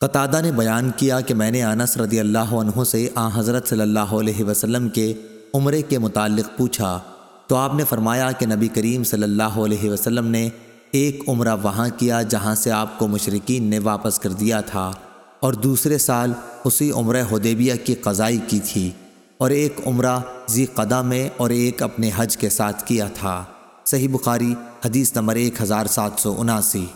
قطادہ نے بیان کیا کہ میں نے انس رضی اللہ عنہ سے آ حضرت صلی اللہ علیہ وسلم کے عمرے کے متعلق پوچھا۔ تو آپ نے فرمایا کہ نبی کریم صلی اللہ علیہ وسلم نے ایک عمرہ وہاں کیا جہاں سے آپ کو مشرقین نے واپس کر دیا تھا۔ اور دوسرے سال اسی عمرہ حدیبیہ کی قضائی کی تھی۔ اور ایک عمرہ ذی قدہ میں اور ایک اپنے حج کے ساتھ کیا تھا۔ صحیح بخاری حدیث نمبر ایک ہزار سات سو اناسی۔